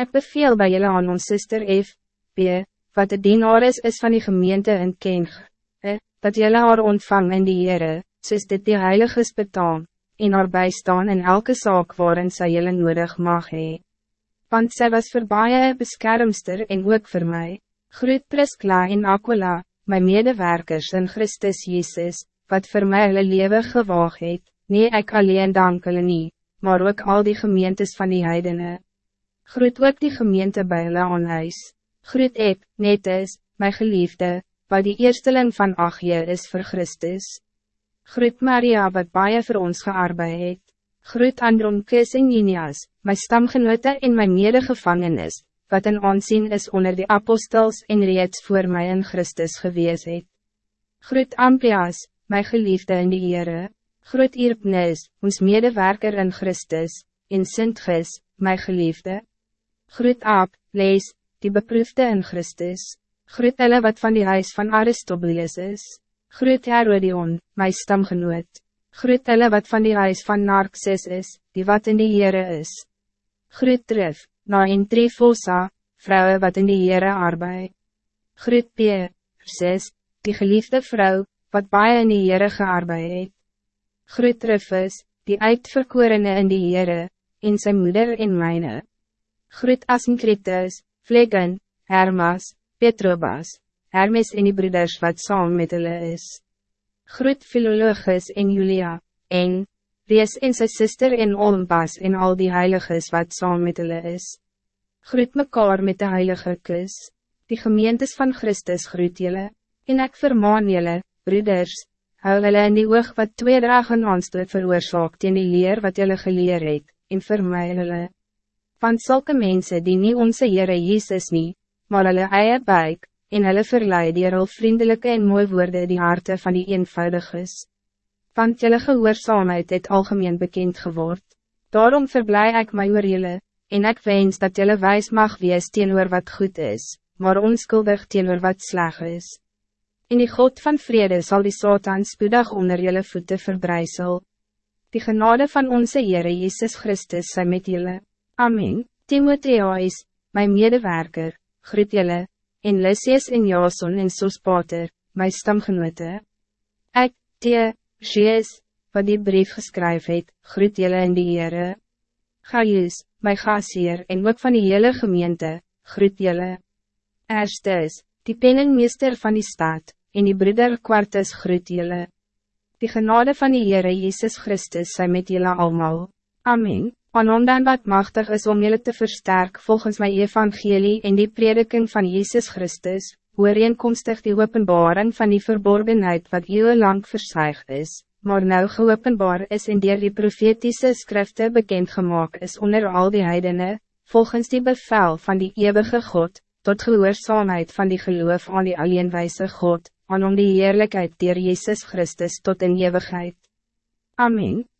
Ik beveel bij jullie aan ons zuster F. P. Wat de dienaar is, is van die gemeente in Kench. E, dat jullie haar ontvang in die Heere, soos dit die heiliges betaam, en haar bijstaan in elke zaak waarin sy jullie nodig mag hee. Want zij was voor baie beskermster en ook voor mij. Groet Priskla en Aquila, mijn medewerkers in Christus Jezus, wat voor mij hulle lewe gewaag het, nee ek alleen dank hulle nie, maar ook al die gemeentes van die heidene. Groet ook die gemeente bij hulle aan huis. Groet ek, net is, my geliefde, wat die eersteling van Achje is voor Christus. Groet Maria wat baie voor ons gearbeid het. Groet Andronkes en Ninias, my stamgenote en my medegevangenis, wat een aansien is onder die apostels en reeds voor mij in Christus gewees het. Groet Amplias, my geliefde in die Heere. Groet Irpnes, ons medewerker in Christus, in Sintges, my geliefde. Groet Aap, lees, die beproefde in Christus. Groet hulle wat van die huis van Aristobulus is. Groet Herodion, my stamgenoot. Groet hulle wat van die huis van Narcissus is, die wat in die Heere is. Groet Trif, na in Trifosa, vrouwen wat in die Heere arbeid. Groet P. Sis, die geliefde vrouw, wat baie in die Heere gearbeid het. Groet Rufus, die uitverkorene in die Heere, en zijn moeder en myne. Groet Asynkritus, Vlegen, Hermas, Petrobas, Hermes en die broeders wat saam met hulle is. Groet Philologus en Julia, en, Rees en sy sister en Olmbas en al die heiliges wat saam met hulle is. Groet mekaar met de heilige kus, die gemeentes van Christus groet julle, en ek vermaan julle, broeders, hou hulle in die oog wat twee dragen aanstoot veroorzaak teen die leer wat julle geleer het, en vermy hulle. Want zulke mensen die niet onze Heere Jezus nie, maar hulle eie buik, en hulle verleid die al vriendelijke en mooi woorden die harte van die eenvoudig is want jylle gehoorzaamheid het algemeen bekend geword. Daarom verblij ik my oor jylle, en ik wens dat jylle wijs mag wees teenoor wat goed is, maar onskuldig teenoor wat sleg is. En die God van vrede zal die Satan spoedig onder jylle voeten verbrijzel. Die genade van onze Heere Jezus Christus zijn met jylle. Amen. Timotheus, mijn medewerker, groet jylle, en Lysias en Jason en Sospater, mijn stamgenote. Ik, die, Jees, wat die brief geskryf het, groet jylle in die Heere. Gaius, my gasheer en ook van die hele gemeente, groet jylle. Erstes, die penningmeester van die stad, en die broeder Quartus groet jylle. Die genade van die Heere Jezus Christus sy met jylle allemaal. Amen. Aan hom dan wat machtig is om jullie te versterken volgens mijn evangelie en die prediking van Jezus Christus, ooreenkomstig die openbaring van die verborgenheid wat eeuwen lang versaig is, maar nou geopenbaar is en dier die profetische skriften bekendgemaakt is onder al die heidenen, volgens die bevel van die eeuwige God, tot gehoorzaamheid van die geloof aan die alleenwijze God, aan om die heerlijkheid dier Jezus Christus tot in eeuwigheid. Amen.